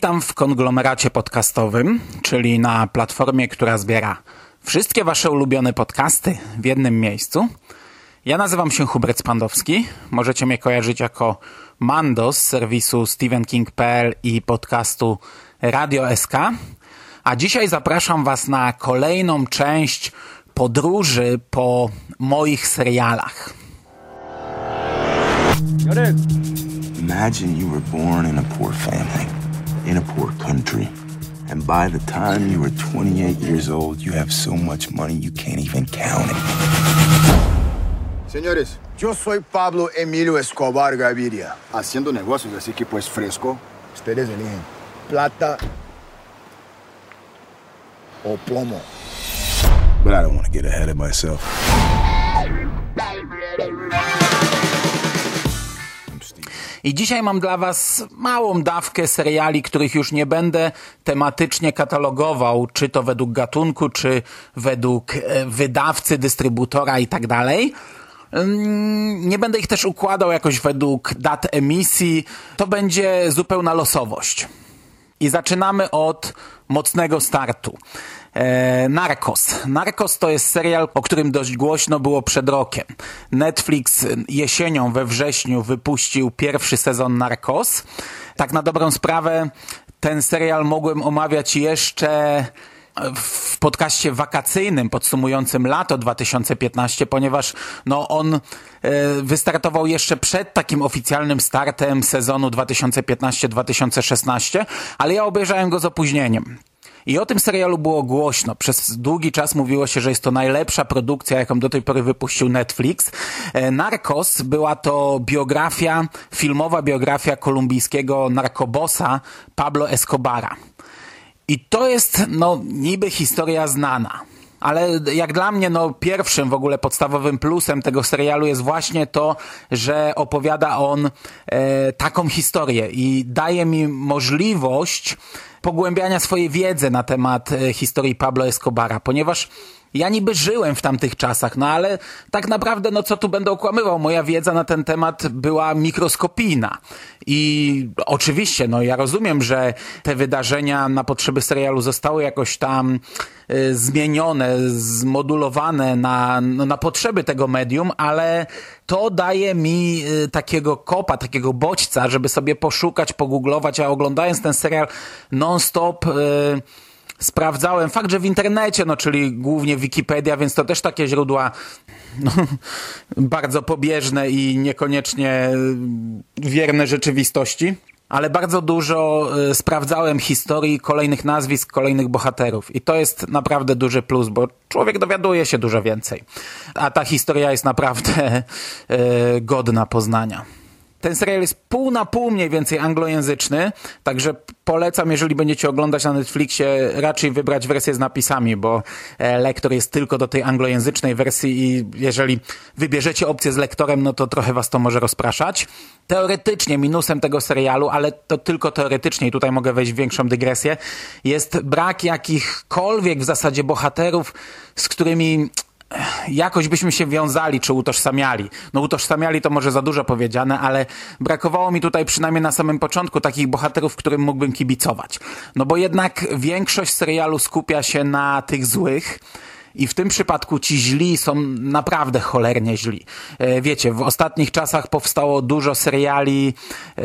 Witam w konglomeracie podcastowym, czyli na platformie, która zbiera wszystkie wasze ulubione podcasty w jednym miejscu. Ja nazywam się Hubert Spandowski. Możecie mnie kojarzyć jako Mando z serwisu StephenKing.pl i podcastu Radio SK. A dzisiaj zapraszam was na kolejną część podróży po moich serialach. Imagine you were born in a poor family, in a poor country, and by the time you were 28 years old, you have so much money you can't even count it. Señores, yo soy Pablo Emilio Escobar Gaviria, haciendo negocios, así que pues fresco. Ustedes eligen plata o plomo. But I don't want to get ahead of myself. I dzisiaj mam dla Was małą dawkę seriali, których już nie będę tematycznie katalogował, czy to według gatunku, czy według e, wydawcy, dystrybutora i tak dalej. Ym, Nie będę ich też układał jakoś według dat emisji. To będzie zupełna losowość. I zaczynamy od mocnego startu. E, Narcos. Narcos to jest serial, o którym dość głośno było przed rokiem. Netflix jesienią we wrześniu wypuścił pierwszy sezon Narcos. Tak na dobrą sprawę ten serial mogłem omawiać jeszcze w podcaście wakacyjnym podsumującym lato 2015, ponieważ no on e, wystartował jeszcze przed takim oficjalnym startem sezonu 2015-2016, ale ja obejrzałem go z opóźnieniem. I o tym serialu było głośno. Przez długi czas mówiło się, że jest to najlepsza produkcja, jaką do tej pory wypuścił Netflix. E, Narcos była to biografia, filmowa biografia kolumbijskiego narkobosa Pablo Escobara. I to jest, no, niby historia znana. Ale jak dla mnie, no, pierwszym w ogóle podstawowym plusem tego serialu jest właśnie to, że opowiada on e, taką historię i daje mi możliwość pogłębiania swojej wiedzy na temat e, historii Pablo Escobara, ponieważ ja niby żyłem w tamtych czasach, no ale tak naprawdę, no co tu będę okłamywał, moja wiedza na ten temat była mikroskopijna. I oczywiście, no ja rozumiem, że te wydarzenia na potrzeby serialu zostały jakoś tam y, zmienione, zmodulowane na, no, na potrzeby tego medium, ale to daje mi y, takiego kopa, takiego bodźca, żeby sobie poszukać, pogooglować, a oglądając ten serial non-stop... Y, sprawdzałem. Fakt, że w internecie, no czyli głównie Wikipedia, więc to też takie źródła no, bardzo pobieżne i niekoniecznie wierne rzeczywistości. Ale bardzo dużo y, sprawdzałem historii kolejnych nazwisk, kolejnych bohaterów. I to jest naprawdę duży plus, bo człowiek dowiaduje się dużo więcej. A ta historia jest naprawdę y, godna poznania. Ten serial jest pół na pół mniej więcej anglojęzyczny, także polecam, jeżeli będziecie oglądać na Netflixie, raczej wybrać wersję z napisami, bo e, lektor jest tylko do tej anglojęzycznej wersji i jeżeli wybierzecie opcję z lektorem, no to trochę was to może rozpraszać. Teoretycznie minusem tego serialu, ale to tylko teoretycznie i tutaj mogę wejść w większą dygresję, jest brak jakichkolwiek w zasadzie bohaterów, z którymi jakoś byśmy się wiązali czy utożsamiali. No utożsamiali to może za dużo powiedziane, ale brakowało mi tutaj przynajmniej na samym początku takich bohaterów, którym mógłbym kibicować. No bo jednak większość serialu skupia się na tych złych, i w tym przypadku ci źli są naprawdę cholernie źli. E, wiecie, w ostatnich czasach powstało dużo seriali e,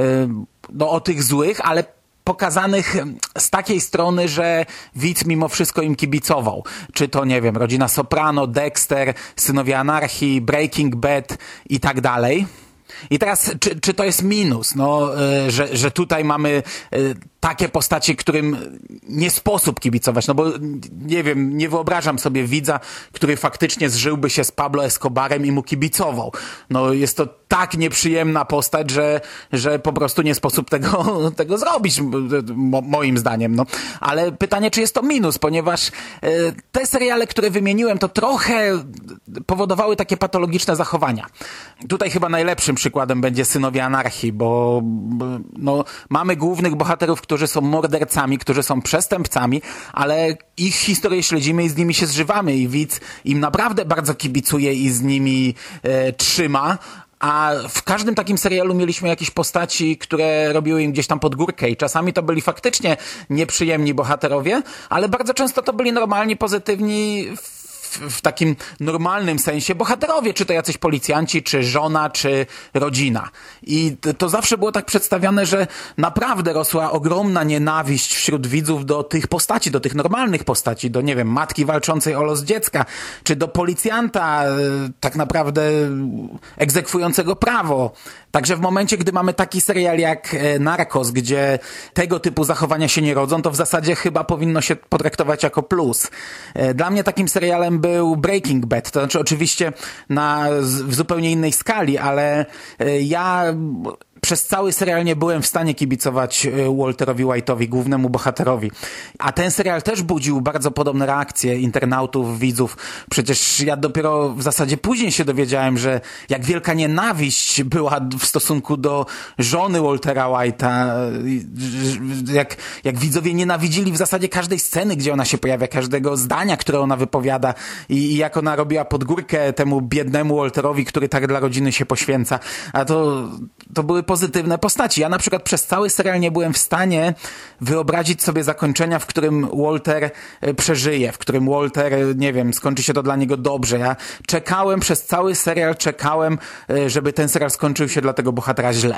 no, o tych złych, ale pokazanych z takiej strony, że widz mimo wszystko im kibicował. Czy to, nie wiem, Rodzina Soprano, Dexter, Synowie Anarchii, Breaking Bad i tak dalej. I teraz, czy, czy to jest minus, no, y, że, że tutaj mamy y, takie postacie, którym nie sposób kibicować, no bo nie wiem, nie wyobrażam sobie widza, który faktycznie zżyłby się z Pablo Escobarem i mu kibicował. No jest to tak nieprzyjemna postać, że, że po prostu nie sposób tego, tego zrobić, mo, moim zdaniem. No. Ale pytanie, czy jest to minus, ponieważ te seriale, które wymieniłem, to trochę powodowały takie patologiczne zachowania. Tutaj chyba najlepszym przykładem będzie Synowie Anarchii, bo no, mamy głównych bohaterów, którzy są mordercami, którzy są przestępcami, ale ich historię śledzimy i z nimi się zżywamy. I widz im naprawdę bardzo kibicuje i z nimi e, trzyma, a w każdym takim serialu mieliśmy jakieś postaci, które robiły im gdzieś tam pod górkę. I czasami to byli faktycznie nieprzyjemni bohaterowie, ale bardzo często to byli normalni, pozytywni w, takim normalnym sensie bohaterowie, czy to jacyś policjanci, czy żona, czy rodzina. I to zawsze było tak przedstawiane, że naprawdę rosła ogromna nienawiść wśród widzów do tych postaci, do tych normalnych postaci, do, nie wiem, matki walczącej o los dziecka, czy do policjanta e, tak naprawdę egzekwującego prawo. Także w momencie, gdy mamy taki serial jak e, Narcos, gdzie tego typu zachowania się nie rodzą, to w zasadzie chyba powinno się potraktować jako plus. E, dla mnie takim serialem był Breaking Bad, to znaczy oczywiście na, w zupełnie innej skali, ale e, ja przez cały serial nie byłem w stanie kibicować e, Walterowi White'owi, głównemu bohaterowi. A ten serial też budził bardzo podobne reakcje internautów, widzów. Przecież ja dopiero w zasadzie później się dowiedziałem, że jak wielka nienawiść była w stosunku do żony Waltera White'a, jak, jak widzowie nienawidzili w zasadzie każdej sceny, gdzie ona się pojawia, każdego zdania, które ona wypowiada i, i jak ona robiła podgórkę temu biednemu Walterowi, który tak dla rodziny się poświęca. A to, to były pozytywne postaci. Ja na przykład przez cały serial nie byłem w stanie wyobrazić sobie zakończenia, w którym Walter e, przeżyje, w którym Walter, e, nie wiem, skończy się to dla niego dobrze. Ja czekałem przez cały serial, czekałem, e, żeby ten serial skończył się dla tego bohatera źle.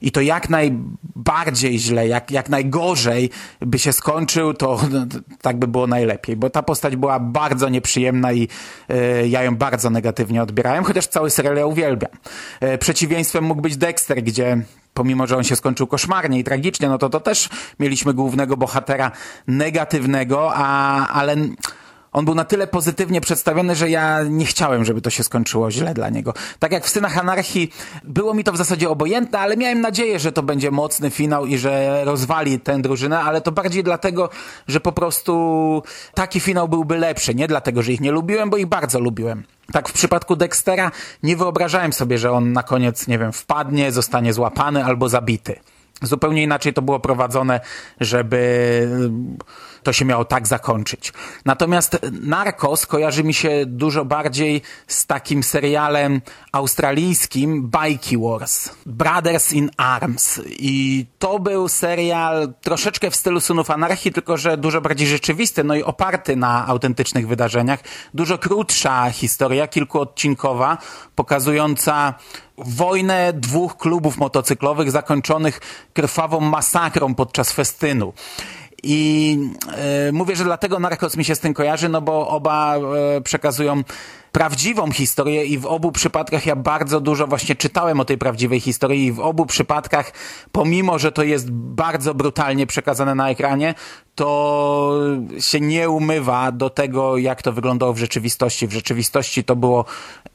I to jak najbardziej źle, jak, jak najgorzej by się skończył, to no, tak by było najlepiej, bo ta postać była bardzo nieprzyjemna i e, ja ją bardzo negatywnie odbierałem, chociaż cały serial ja uwielbiam. E, przeciwieństwem mógł być Dexter, gdzie pomimo, że on się skończył koszmarnie i tragicznie, no to to też mieliśmy głównego bohatera negatywnego, a, ale on był na tyle pozytywnie przedstawiony, że ja nie chciałem, żeby to się skończyło źle dla niego. Tak jak w Synach Anarchii, było mi to w zasadzie obojętne, ale miałem nadzieję, że to będzie mocny finał i że rozwali tę drużynę, ale to bardziej dlatego, że po prostu taki finał byłby lepszy. Nie dlatego, że ich nie lubiłem, bo ich bardzo lubiłem. Tak w przypadku Dextera nie wyobrażałem sobie, że on na koniec, nie wiem, wpadnie, zostanie złapany albo zabity. Zupełnie inaczej to było prowadzone, żeby to się miało tak zakończyć. Natomiast Narcos kojarzy mi się dużo bardziej z takim serialem australijskim Bikey Wars. Brothers in Arms. I to był serial troszeczkę w stylu Sunów Anarchii, tylko że dużo bardziej rzeczywisty, no i oparty na autentycznych wydarzeniach. Dużo krótsza historia, kilkuodcinkowa, pokazująca wojnę dwóch klubów motocyklowych zakończonych krwawą masakrą podczas festynu. I e, mówię, że dlatego Narcos mi się z tym kojarzy, no bo oba e, przekazują prawdziwą historię i w obu przypadkach ja bardzo dużo właśnie czytałem o tej prawdziwej historii i w obu przypadkach, pomimo, że to jest bardzo brutalnie przekazane na ekranie, to się nie umywa do tego, jak to wyglądało w rzeczywistości. W rzeczywistości to było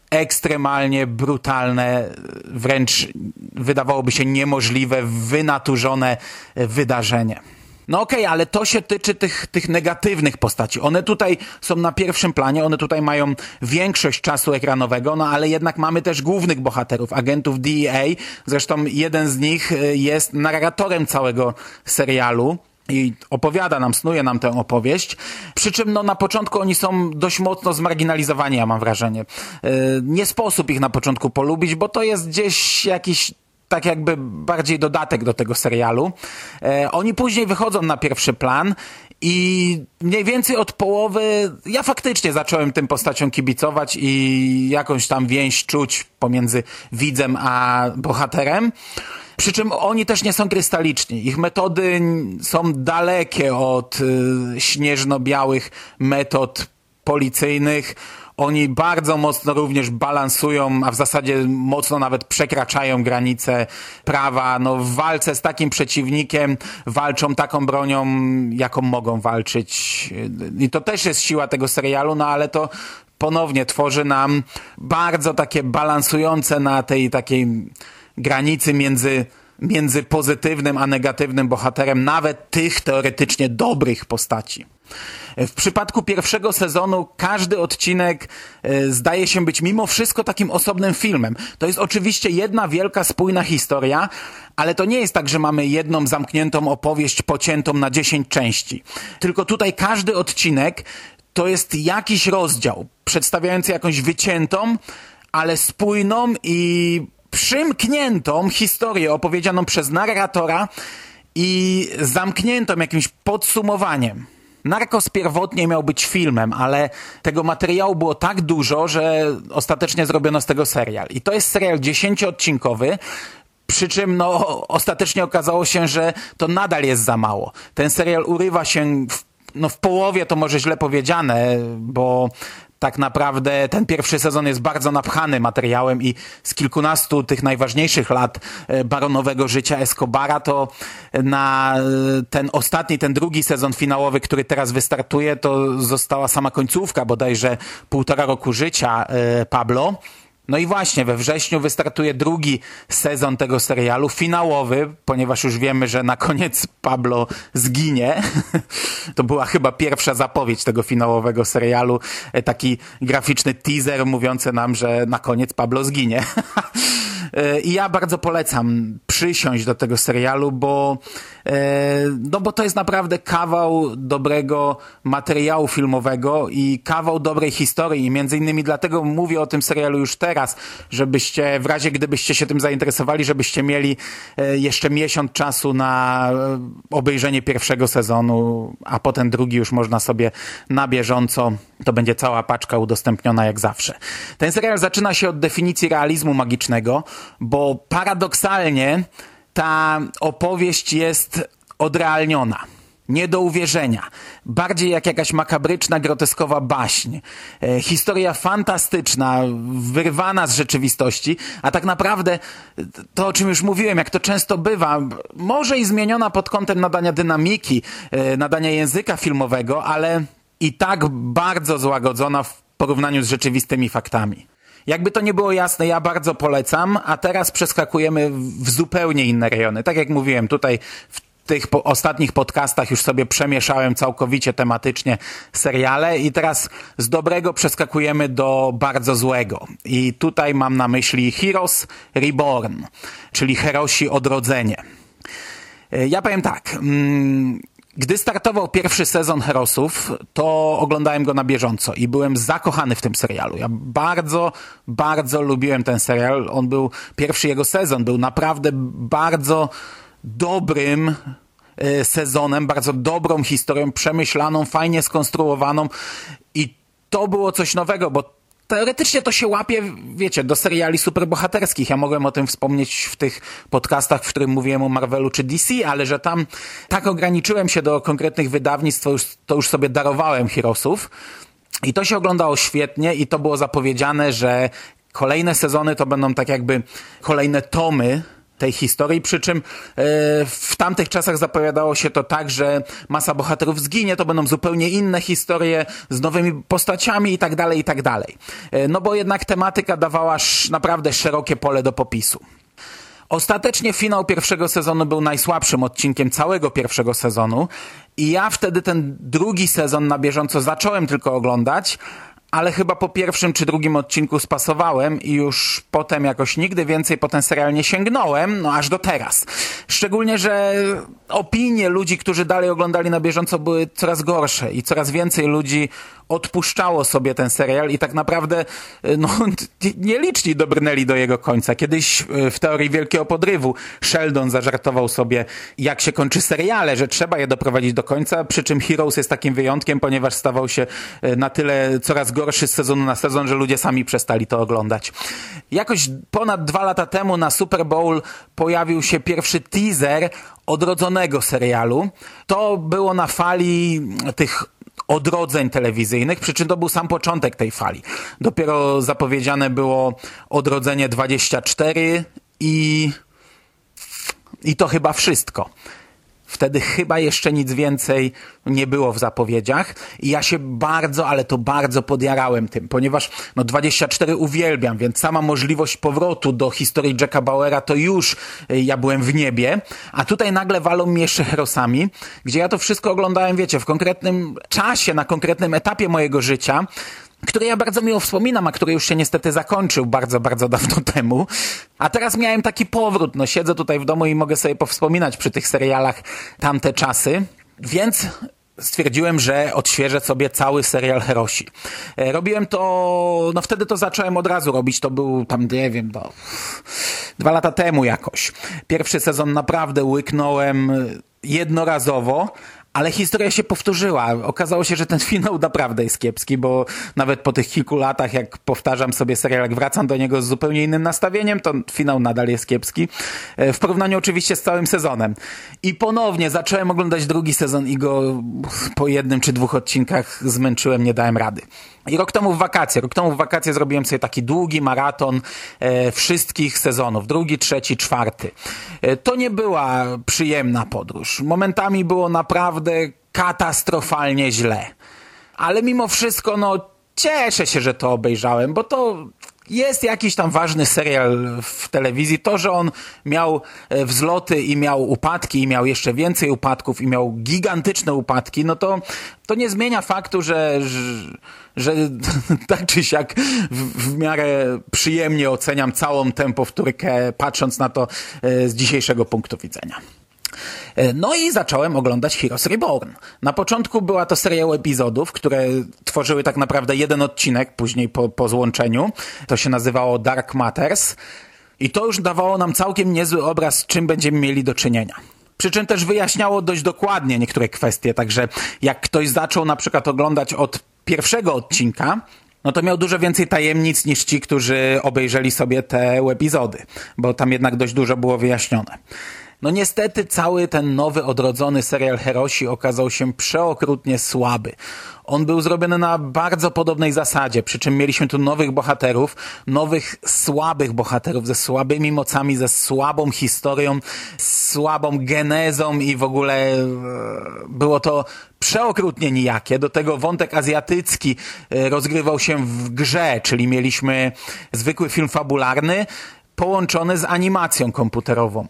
ekstremalnie brutalne, wręcz wydawałoby się niemożliwe, wynaturzone wydarzenie. No okej, okay, ale to się tyczy tych, tych negatywnych postaci. One tutaj są na pierwszym planie, one tutaj mają większość czasu ekranowego, no ale jednak mamy też głównych bohaterów, agentów DEA. Zresztą jeden z nich y, jest narratorem całego serialu. i opowiada nam, snuje nam tę opowieść. Przy czym no, na początku oni są dość mocno zmarginalizowani, ja mam wrażenie. Yy, nie sposób ich na początku polubić, bo to jest gdzieś jakiś tak jakby bardziej dodatek do tego serialu. E, oni później wychodzą na pierwszy plan i mniej więcej od połowy ja faktycznie zacząłem tym postaciom kibicować i jakąś tam więź czuć pomiędzy widzem a bohaterem. Przy czym oni też nie są krystaliczni. Ich metody są dalekie od y, śnieżno-białych metod policyjnych. Oni bardzo mocno również balansują, a w zasadzie mocno nawet przekraczają granice prawa. No, w walce z takim przeciwnikiem walczą taką bronią, jaką mogą walczyć. I to też jest siła tego serialu, no ale to ponownie tworzy nam bardzo takie balansujące na tej takiej granicy między między pozytywnym a negatywnym bohaterem nawet tych teoretycznie dobrych postaci. W przypadku pierwszego sezonu każdy odcinek e, zdaje się być mimo wszystko takim osobnym filmem. To jest oczywiście jedna wielka, spójna historia, ale to nie jest tak, że mamy jedną zamkniętą opowieść pociętą na 10 części. Tylko tutaj każdy odcinek to jest jakiś rozdział przedstawiający jakąś wyciętą, ale spójną i przymkniętą historię opowiedzianą przez narratora i zamkniętą jakimś podsumowaniem. Narkos pierwotnie miał być filmem, ale tego materiału było tak dużo, że ostatecznie zrobiono z tego serial. I to jest serial dziesięcioodcinkowy, przy czym no, ostatecznie okazało się, że to nadal jest za mało. Ten serial urywa się w, no, w połowie, to może źle powiedziane, bo tak naprawdę ten pierwszy sezon jest bardzo napchany materiałem i z kilkunastu tych najważniejszych lat e, baronowego życia Escobara to na e, ten ostatni, ten drugi sezon finałowy, który teraz wystartuje, to została sama końcówka bodajże półtora roku życia e, Pablo. No i właśnie, we wrześniu wystartuje drugi sezon tego serialu, finałowy, ponieważ już wiemy, że na koniec Pablo zginie. To była chyba pierwsza zapowiedź tego finałowego serialu, e, taki graficzny teaser mówiący nam, że na koniec Pablo zginie. E, I ja bardzo polecam przysiąść do tego serialu, bo, e, no bo to jest naprawdę kawał dobrego materiału filmowego i kawał dobrej historii. I między innymi dlatego mówię o tym serialu już teraz, żebyście, w razie gdybyście się tym zainteresowali, żebyście mieli e, jeszcze miesiąc czasu na obejrzenie pierwszego sezonu, a potem drugi już można sobie na bieżąco, to będzie cała paczka udostępniona jak zawsze. Ten serial zaczyna się od definicji realizmu magicznego, bo paradoksalnie ta opowieść jest odrealniona. Nie do uwierzenia. Bardziej jak jakaś makabryczna, groteskowa baśń. E, historia fantastyczna, wyrwana z rzeczywistości, a tak naprawdę to, o czym już mówiłem, jak to często bywa, może i zmieniona pod kątem nadania dynamiki, e, nadania języka filmowego, ale i tak bardzo złagodzona w porównaniu z rzeczywistymi faktami. Jakby to nie było jasne, ja bardzo polecam, a teraz przeskakujemy w zupełnie inne rejony. Tak jak mówiłem, tutaj w tych po ostatnich podcastach już sobie przemieszałem całkowicie tematycznie seriale i teraz z dobrego przeskakujemy do bardzo złego. I tutaj mam na myśli Heroes Reborn, czyli Herosi Odrodzenie. Ja powiem tak, mm, gdy startował pierwszy sezon Herosów, to oglądałem go na bieżąco i byłem zakochany w tym serialu. Ja bardzo, bardzo lubiłem ten serial. On był, pierwszy jego sezon był naprawdę bardzo dobrym e, sezonem, bardzo dobrą historią, przemyślaną, fajnie skonstruowaną i to było coś nowego, bo teoretycznie to się łapie, wiecie, do seriali superbohaterskich. Ja mogłem o tym wspomnieć w tych podcastach, w którym mówiłem o Marvelu czy DC, ale że tam tak ograniczyłem się do konkretnych wydawnictw, to już, to już sobie darowałem Heroesów. I to się oglądało świetnie i to było zapowiedziane, że kolejne sezony to będą tak jakby kolejne tomy tej historii, przy czym e, w tamtych czasach zapowiadało się to tak, że masa bohaterów zginie, to będą zupełnie inne historie z nowymi postaciami i tak dalej, i tak dalej. E, no bo jednak tematyka dawała naprawdę szerokie pole do popisu. Ostatecznie finał pierwszego sezonu był najsłabszym odcinkiem całego pierwszego sezonu i ja wtedy ten drugi sezon na bieżąco zacząłem tylko oglądać, ale chyba po pierwszym czy drugim odcinku spasowałem i już potem jakoś nigdy więcej po ten serial nie sięgnąłem, no aż do teraz. Szczególnie, że opinie ludzi, którzy dalej oglądali na bieżąco były coraz gorsze i coraz więcej ludzi odpuszczało sobie ten serial i tak naprawdę no, nieliczni dobrnęli do jego końca. Kiedyś e, w teorii Wielkiego Podrywu Sheldon zażartował sobie, jak się kończy seriale, że trzeba je doprowadzić do końca, przy czym Heroes jest takim wyjątkiem, ponieważ stawał się e, na tyle coraz gorszy z sezonu na sezon, że ludzie sami przestali to oglądać. Jakoś ponad dwa lata temu na Super Bowl pojawił się pierwszy teaser odrodzonego serialu. To było na fali tych odrodzeń telewizyjnych, przy czym to był sam początek tej fali. Dopiero zapowiedziane było odrodzenie 24 i, i to chyba wszystko. Wtedy chyba jeszcze nic więcej nie było w zapowiedziach. I ja się bardzo, ale to bardzo podjarałem tym, ponieważ no 24 uwielbiam, więc sama możliwość powrotu do historii Jacka Bauera to już y, ja byłem w niebie, a tutaj nagle walą mnie jeszcze herosami, gdzie ja to wszystko oglądałem, wiecie, w konkretnym czasie, na konkretnym etapie mojego życia, który ja bardzo miło wspominam, a który już się niestety zakończył bardzo, bardzo dawno temu. A teraz miałem taki powrót, no siedzę tutaj w domu i mogę sobie powspominać przy tych serialach tamte czasy, więc stwierdziłem, że odświeżę sobie cały serial Herosi. E, robiłem to, no wtedy to zacząłem od razu robić, to był tam, nie wiem, no, dwa lata temu jakoś. Pierwszy sezon naprawdę łyknąłem jednorazowo, ale historia się powtórzyła. Okazało się, że ten finał naprawdę jest kiepski, bo nawet po tych kilku latach, jak powtarzam sobie serial, jak wracam do niego z zupełnie innym nastawieniem, to finał nadal jest kiepski. E, w porównaniu oczywiście z całym sezonem. I ponownie zacząłem oglądać drugi sezon i go po jednym czy dwóch odcinkach zmęczyłem, nie dałem rady. I rok temu w wakacje, rok temu w wakacje zrobiłem sobie taki długi maraton e, wszystkich sezonów, drugi, trzeci, czwarty. E, to nie była przyjemna podróż. Momentami było naprawdę katastrofalnie źle. Ale mimo wszystko, no cieszę się, że to obejrzałem, bo to jest jakiś tam ważny serial w telewizji. To, że on miał e, wzloty i miał upadki i miał jeszcze więcej upadków i miał gigantyczne upadki, no to, to nie zmienia faktu, że, że, że tak czy siak w, w miarę przyjemnie oceniam całą tę powtórkę, patrząc na to e, z dzisiejszego punktu widzenia. E, no i zacząłem oglądać Heroes Reborn. Na początku była to seria epizodów, które tworzyły tak naprawdę jeden odcinek, później po, po złączeniu. To się nazywało Dark Matters. I to już dawało nam całkiem niezły obraz, z czym będziemy mieli do czynienia. Przy czym też wyjaśniało dość dokładnie niektóre kwestie, także jak ktoś zaczął na przykład oglądać od pierwszego odcinka, no to miał dużo więcej tajemnic niż ci, którzy obejrzeli sobie te epizody, bo tam jednak dość dużo było wyjaśnione. No niestety cały ten nowy, odrodzony serial Herosi okazał się przeokrutnie słaby. On był zrobiony na bardzo podobnej zasadzie, przy czym mieliśmy tu nowych bohaterów, nowych słabych bohaterów ze słabymi mocami, ze słabą historią, słabą genezą i w ogóle e, było to przeokrutnie nijakie. Do tego wątek azjatycki e, rozgrywał się w grze, czyli mieliśmy zwykły film fabularny, połączone z animacją komputerową,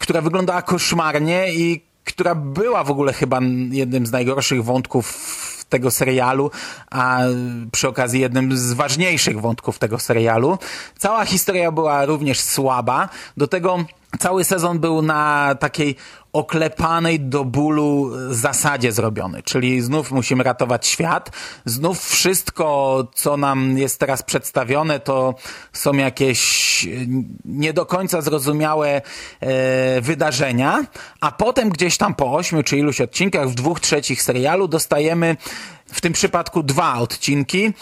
która wyglądała koszmarnie i która była w ogóle chyba jednym z najgorszych wątków tego serialu, a przy okazji jednym z ważniejszych wątków tego serialu. Cała historia była również słaba. Do tego cały sezon był na takiej oklepanej do bólu zasadzie zrobiony, czyli znów musimy ratować świat, znów wszystko, co nam jest teraz przedstawione, to są jakieś nie do końca zrozumiałe e, wydarzenia, a potem gdzieś tam po ośmiu czy iluś odcinkach w dwóch trzecich serialu dostajemy w tym przypadku dwa odcinki, e,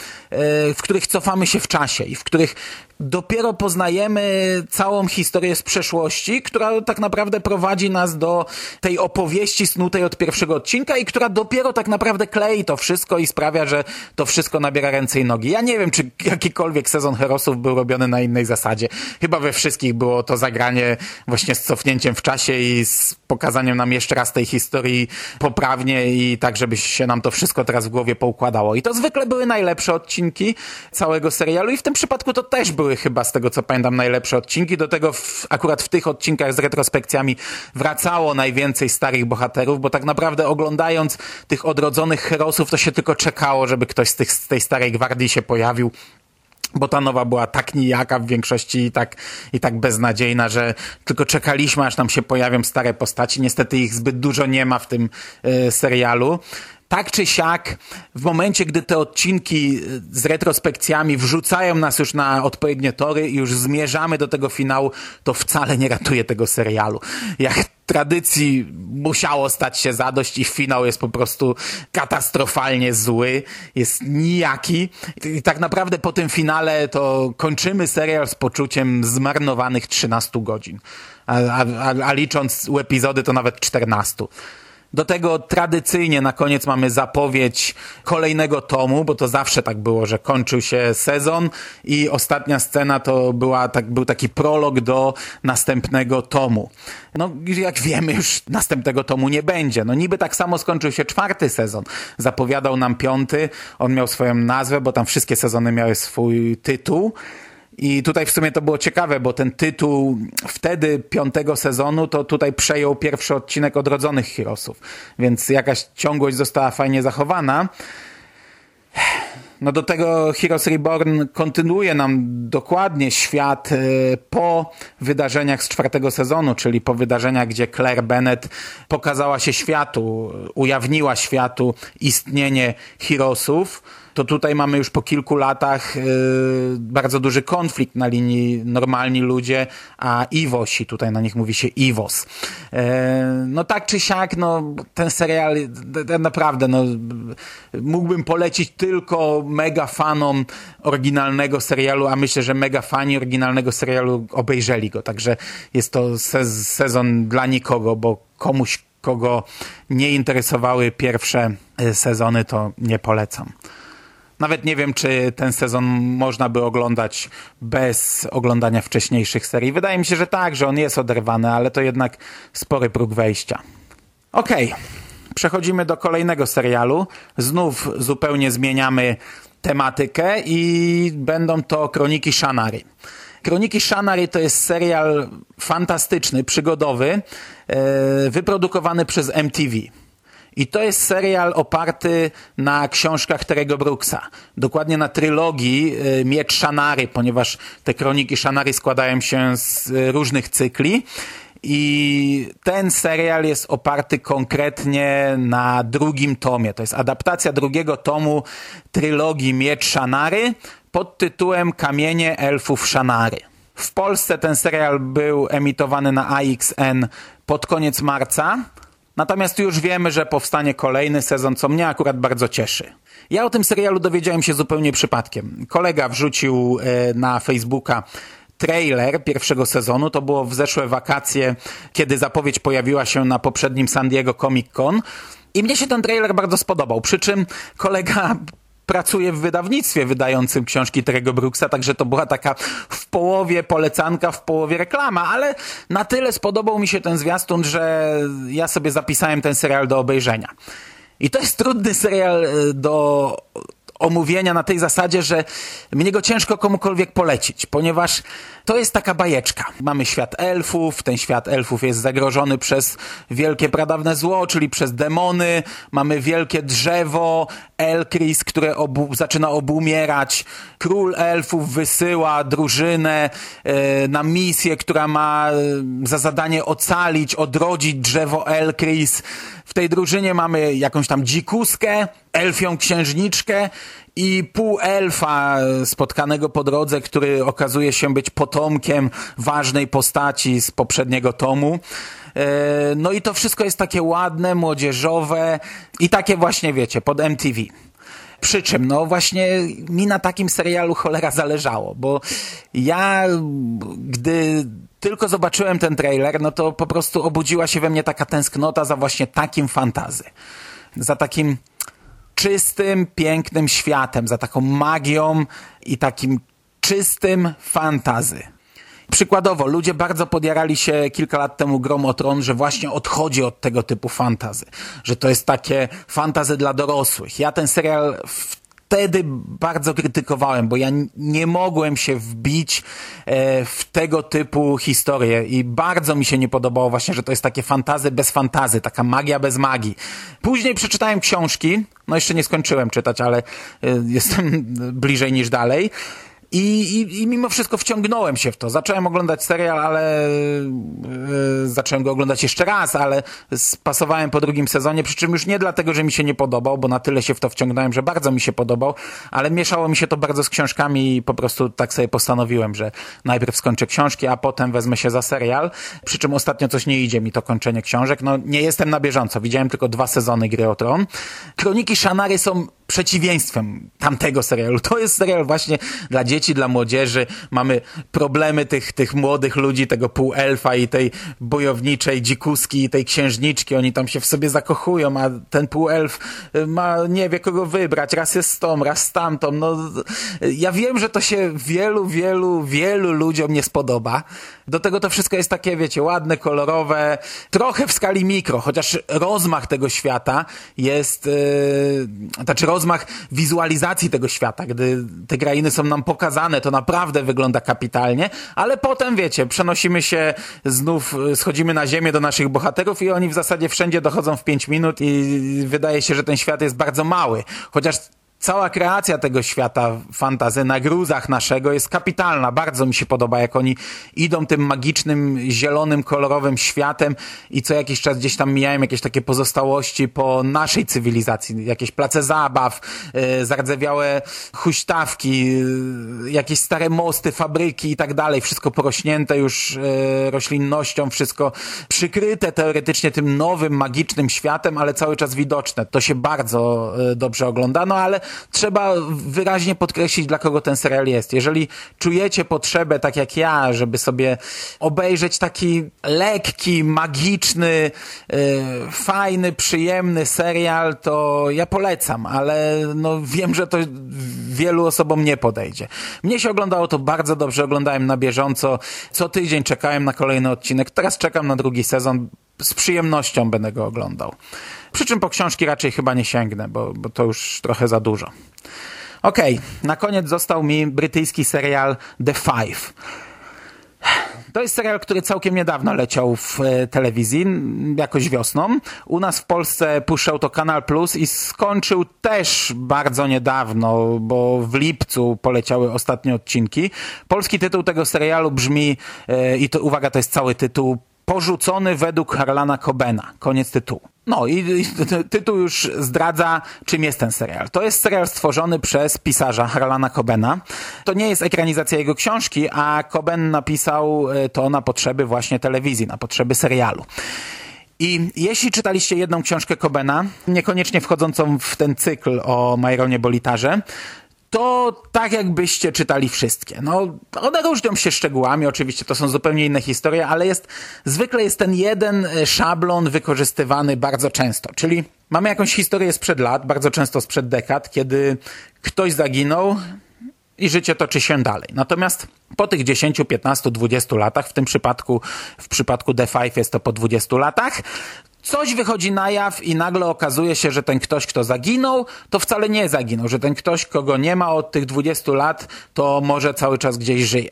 w których cofamy się w czasie i w których dopiero poznajemy całą historię z przeszłości, która tak naprawdę prowadzi nas do tej opowieści snutej od pierwszego odcinka i która dopiero tak naprawdę klei to wszystko i sprawia, że to wszystko nabiera ręce i nogi. Ja nie wiem, czy jakikolwiek sezon Herosów był robiony na innej zasadzie. Chyba we wszystkich było to zagranie właśnie z cofnięciem w czasie i z pokazaniem nam jeszcze raz tej historii poprawnie i tak, żeby się nam to wszystko teraz w głowie poukładało. I to zwykle były najlepsze odcinki całego serialu i w tym przypadku to też były chyba z tego co pamiętam najlepsze odcinki. Do tego w, akurat w tych odcinkach z retrospekcjami wracało najwięcej starych bohaterów, bo tak naprawdę oglądając tych odrodzonych herosów, to się tylko czekało, żeby ktoś z, tych, z tej starej gwardii się pojawił bo ta nowa była tak nijaka w większości i tak, i tak beznadziejna, że tylko czekaliśmy, aż nam się pojawią stare postaci. Niestety ich zbyt dużo nie ma w tym y, serialu. Tak czy siak, w momencie, gdy te odcinki z retrospekcjami wrzucają nas już na odpowiednie tory i już zmierzamy do tego finału, to wcale nie ratuje tego serialu. Jak tradycji musiało stać się zadość i finał jest po prostu katastrofalnie zły, jest nijaki i tak naprawdę po tym finale to kończymy serial z poczuciem zmarnowanych 13 godzin, a, a, a licząc epizody to nawet 14. Do tego tradycyjnie na koniec mamy zapowiedź kolejnego tomu, bo to zawsze tak było, że kończył się sezon i ostatnia scena to była, tak, był taki prolog do następnego tomu. No, jak wiemy, już następnego tomu nie będzie. No, niby tak samo skończył się czwarty sezon. Zapowiadał nam piąty, on miał swoją nazwę, bo tam wszystkie sezony miały swój tytuł. I tutaj w sumie to było ciekawe, bo ten tytuł wtedy piątego sezonu to tutaj przejął pierwszy odcinek Odrodzonych Heroesów, więc jakaś ciągłość została fajnie zachowana. No do tego Heroes Reborn kontynuuje nam dokładnie świat e, po wydarzeniach z czwartego sezonu, czyli po wydarzeniach, gdzie Claire Bennett pokazała się światu, ujawniła światu istnienie Heroesów to tutaj mamy już po kilku latach yy, bardzo duży konflikt na linii normalni ludzie, a Iwosi, tutaj na nich mówi się Iwos. Yy, no tak czy siak, no ten serial naprawdę, no mógłbym polecić tylko mega fanom oryginalnego serialu, a myślę, że mega fani oryginalnego serialu obejrzeli go, także jest to sezon dla nikogo, bo komuś kogo nie interesowały pierwsze y, sezony, to nie polecam. Nawet nie wiem, czy ten sezon można by oglądać bez oglądania wcześniejszych serii. Wydaje mi się, że tak, że on jest oderwany, ale to jednak spory próg wejścia. Okej, okay. przechodzimy do kolejnego serialu. Znów zupełnie zmieniamy tematykę i będą to Kroniki Shannary. Kroniki Shannary to jest serial fantastyczny, przygodowy, yy, wyprodukowany przez MTV. I to jest serial oparty na książkach Terego Brooksa. Dokładnie na trylogii y, Miecz Szanary, ponieważ te kroniki Szanary składają się z y, różnych cykli. I ten serial jest oparty konkretnie na drugim tomie. To jest adaptacja drugiego tomu trylogii Miecz Szanary pod tytułem Kamienie Elfów Szanary. W Polsce ten serial był emitowany na AXN pod koniec marca Natomiast już wiemy, że powstanie kolejny sezon, co mnie akurat bardzo cieszy. Ja o tym serialu dowiedziałem się zupełnie przypadkiem. Kolega wrzucił e, na Facebooka trailer pierwszego sezonu. To było w zeszłe wakacje, kiedy zapowiedź pojawiła się na poprzednim San Diego Comic Con. I mnie się ten trailer bardzo spodobał. Przy czym kolega pracuje w wydawnictwie wydającym książki Terego Brooksa, także to była taka w połowie polecanka, w połowie reklama, ale na tyle spodobał mi się ten zwiastun, że ja sobie zapisałem ten serial do obejrzenia. I to jest trudny serial e, do omówienia na tej zasadzie, że mnie go ciężko komukolwiek polecić, ponieważ to jest taka bajeczka. Mamy świat elfów, ten świat elfów jest zagrożony przez wielkie pradawne zło, czyli przez demony. Mamy wielkie drzewo, Elkris, które obu zaczyna obumierać. Król elfów wysyła drużynę e, na misję, która ma e, za zadanie ocalić, odrodzić drzewo Elkris. W tej drużynie mamy jakąś tam dzikuskę, elfią księżniczkę i pół elfa spotkanego po drodze, który okazuje się być potomkiem ważnej postaci z poprzedniego tomu. E, no i to wszystko jest takie ładne, młodzieżowe i takie właśnie, wiecie, pod MTV. Przy czym, no właśnie mi na takim serialu cholera zależało, bo ja, gdy tylko zobaczyłem ten trailer, no to po prostu obudziła się we mnie taka tęsknota za właśnie takim fantazy. Za takim czystym, pięknym światem, za taką magią i takim czystym fantazy. Przykładowo, ludzie bardzo podjarali się kilka lat temu Grom o Tron, że właśnie odchodzi od tego typu fantazy. Że to jest takie fantazy dla dorosłych. Ja ten serial w wtedy bardzo krytykowałem, bo ja nie mogłem się wbić e, w tego typu historie i bardzo mi się nie podobało właśnie, że to jest takie fantazy bez fantazy, taka magia bez magii. Później przeczytałem książki, no jeszcze nie skończyłem czytać, ale e, jestem bliżej niż dalej. I, i, I mimo wszystko wciągnąłem się w to. Zacząłem oglądać serial, ale e, zacząłem go oglądać jeszcze raz, ale spasowałem po drugim sezonie, przy czym już nie dlatego, że mi się nie podobał, bo na tyle się w to wciągnąłem, że bardzo mi się podobał, ale mieszało mi się to bardzo z książkami i po prostu tak sobie postanowiłem, że najpierw skończę książki, a potem wezmę się za serial. Przy czym ostatnio coś nie idzie mi to kończenie książek. No nie jestem na bieżąco. Widziałem tylko dwa sezony Gry o Tron. Kroniki Shannary są przeciwieństwem tamtego serialu. To jest serial właśnie dla dzieci, dla młodzieży. Mamy problemy tych, tych młodych ludzi, tego półelfa i tej bojowniczej dzikuski i tej księżniczki. Oni tam się w sobie zakochują, a ten półelf y, ma, nie wie kogo wybrać. Raz jest tą, raz tamtą. No, ja wiem, że to się wielu, wielu, wielu ludziom nie spodoba. Do tego to wszystko jest takie, wiecie, ładne, kolorowe, trochę w skali mikro, chociaż rozmach tego świata jest, yy, znaczy rozmach wizualizacji tego świata, gdy te krainy są nam pokazane, to naprawdę wygląda kapitalnie, ale potem, wiecie, przenosimy się znów, y, schodzimy na ziemię do naszych bohaterów i oni w zasadzie wszędzie dochodzą w 5 minut i wydaje się, że ten świat jest bardzo mały, chociaż cała kreacja tego świata fantazy na gruzach naszego jest kapitalna. Bardzo mi się podoba, jak oni idą tym magicznym, zielonym, kolorowym światem i co jakiś czas gdzieś tam mijają jakieś takie pozostałości po naszej cywilizacji. Jakieś place zabaw, yy, zardzewiałe huśtawki, yy, jakieś stare mosty, fabryki i tak dalej. Wszystko porośnięte już yy, roślinnością, wszystko przykryte teoretycznie tym nowym, magicznym światem, ale cały czas widoczne. To się bardzo dobrze ogląda, no ale trzeba wyraźnie podkreślić, dla kogo ten serial jest. Jeżeli czujecie potrzebę, tak jak ja, żeby sobie obejrzeć taki lekki, magiczny, yy, fajny, przyjemny serial, to ja polecam, ale no wiem, że to wielu osobom nie podejdzie. Mnie się oglądało to bardzo dobrze, oglądałem na bieżąco. Co tydzień czekałem na kolejny odcinek. Teraz czekam na drugi sezon. Z przyjemnością będę go oglądał. Przy czym po książki raczej chyba nie sięgnę, bo, bo to już trochę za dużo. Okej, okay, na koniec został mi brytyjski serial The Five. To jest serial, który całkiem niedawno leciał w e, telewizji, jakoś wiosną. U nas w Polsce puszczał to Kanal Plus i skończył też bardzo niedawno, bo w lipcu poleciały ostatnie odcinki. Polski tytuł tego serialu brzmi, e, i to uwaga, to jest cały tytuł, Porzucony według Harlana Cobena. Koniec tytułu. No i, i tytuł już zdradza, czym jest ten serial. To jest serial stworzony przez pisarza Harlana Cobena. To nie jest ekranizacja jego książki, a Coben napisał to na potrzeby właśnie telewizji, na potrzeby serialu. I jeśli czytaliście jedną książkę Cobena, niekoniecznie wchodzącą w ten cykl o Myronie Bolitarze, to tak jakbyście czytali wszystkie. No, one różnią się szczegółami, oczywiście to są zupełnie inne historie, ale jest, zwykle jest ten jeden szablon wykorzystywany bardzo często, czyli mamy jakąś historię sprzed lat, bardzo często sprzed dekad, kiedy ktoś zaginął i życie toczy się dalej. Natomiast po tych 10, 15, 20 latach, w tym przypadku, w przypadku The Five jest to po 20 latach, coś wychodzi na jaw i nagle okazuje się, że ten ktoś, kto zaginął, to wcale nie zaginął, że ten ktoś, kogo nie ma od tych 20 lat, to może cały czas gdzieś żyje.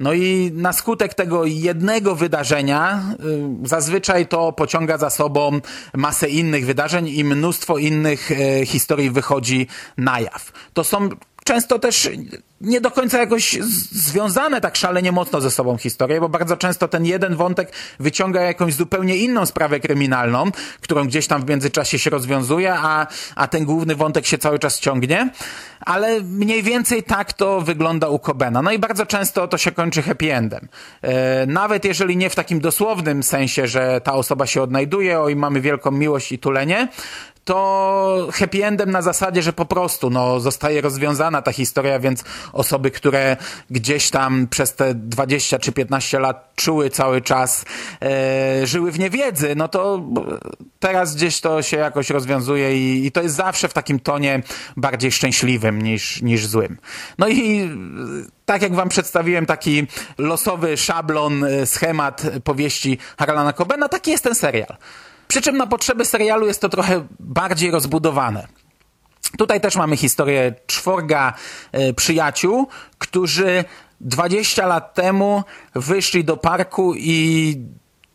No i na skutek tego jednego wydarzenia y, zazwyczaj to pociąga za sobą masę innych wydarzeń i mnóstwo innych y, historii wychodzi na jaw. To są często też nie do końca jakoś związane tak szalenie mocno ze sobą historie, bo bardzo często ten jeden wątek wyciąga jakąś zupełnie inną sprawę kryminalną, którą gdzieś tam w międzyczasie się rozwiązuje, a, a ten główny wątek się cały czas ciągnie, ale mniej więcej tak to wygląda u Cobena. No i bardzo często to się kończy happy endem. E, nawet jeżeli nie w takim dosłownym sensie, że ta osoba się odnajduje, oj mamy wielką miłość i tulenie, to happy endem na zasadzie, że po prostu no, zostaje rozwiązana ta historia, więc osoby, które gdzieś tam przez te 20 czy 15 lat czuły cały czas, e, żyły w niewiedzy, no to teraz gdzieś to się jakoś rozwiązuje i, i to jest zawsze w takim tonie bardziej szczęśliwym niż, niż złym. No i tak jak wam przedstawiłem taki losowy szablon, schemat powieści Harlana Cobena, taki jest ten serial. Przy czym na potrzeby serialu jest to trochę bardziej rozbudowane. Tutaj też mamy historię czworga e, przyjaciół, którzy 20 lat temu wyszli do parku i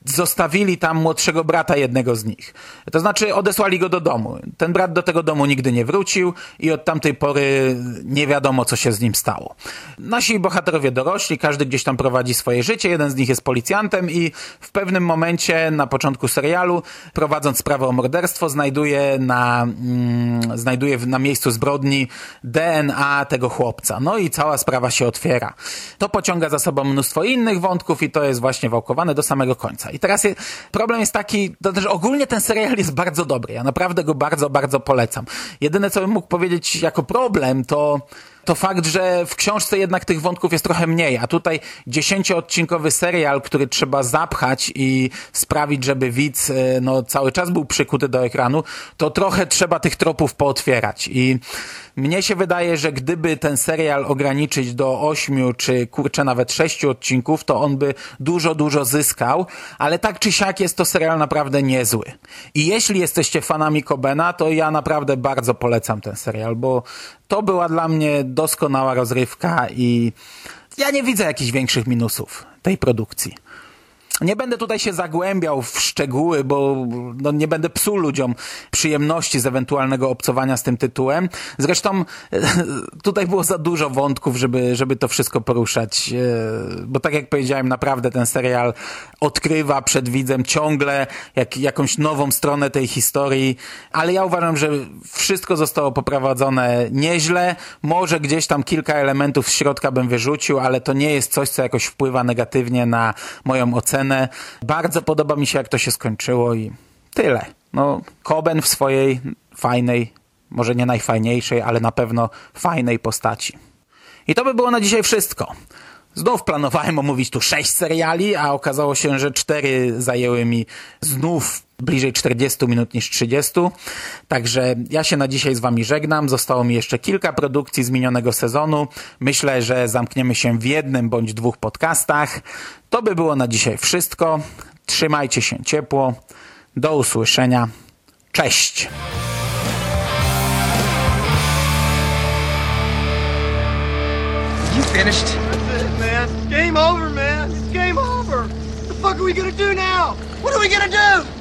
zostawili tam młodszego brata jednego z nich. To znaczy odesłali go do domu. Ten brat do tego domu nigdy nie wrócił i od tamtej pory nie wiadomo, co się z nim stało. Nasi bohaterowie dorośli, każdy gdzieś tam prowadzi swoje życie, jeden z nich jest policjantem i w pewnym momencie na początku serialu, prowadząc sprawę o morderstwo, znajduje na, mm, znajduje na miejscu zbrodni DNA tego chłopca. No i cała sprawa się otwiera. To pociąga za sobą mnóstwo innych wątków i to jest właśnie wałkowane do samego końca. I teraz je, problem jest taki, to też ogólnie ten serial jest bardzo dobry. Ja naprawdę go bardzo, bardzo polecam. Jedyne, co bym mógł powiedzieć jako problem, to to fakt, że w książce jednak tych wątków jest trochę mniej, a tutaj dziesięcioodcinkowy serial, który trzeba zapchać i sprawić, żeby widz e, no, cały czas był przykuty do ekranu, to trochę trzeba tych tropów pootwierać i mnie się wydaje, że gdyby ten serial ograniczyć do ośmiu, czy kurczę nawet sześciu odcinków, to on by dużo, dużo zyskał, ale tak czy siak jest to serial naprawdę niezły. I jeśli jesteście fanami Cobena, to ja naprawdę bardzo polecam ten serial, bo to była dla mnie doskonała rozrywka i ja nie widzę jakichś większych minusów tej produkcji. Nie będę tutaj się zagłębiał w szczegóły, bo no, nie będę psuł ludziom przyjemności z ewentualnego obcowania z tym tytułem. Zresztą tutaj było za dużo wątków, żeby, żeby to wszystko poruszać, e, bo tak jak powiedziałem, naprawdę ten serial odkrywa przed widzem ciągle jak, jakąś nową stronę tej historii, ale ja uważam, że wszystko zostało poprowadzone nieźle. Może gdzieś tam kilka elementów z środka bym wyrzucił, ale to nie jest coś, co jakoś wpływa negatywnie na moją ocenę bardzo podoba mi się, jak to się skończyło i tyle. No, Koben w swojej fajnej, może nie najfajniejszej, ale na pewno fajnej postaci. I to by było na dzisiaj wszystko. Znów planowałem omówić tu sześć seriali, a okazało się, że cztery zajęły mi znów bliżej 40 minut niż 30. Także ja się na dzisiaj z wami żegnam. Zostało mi jeszcze kilka produkcji z minionego sezonu. Myślę, że zamkniemy się w jednym bądź dwóch podcastach. To by było na dzisiaj wszystko. Trzymajcie się ciepło. Do usłyszenia. Cześć! You finished? That's it, man. Game over, man. It's game over. What the fuck are we gonna do now? What are we gonna do?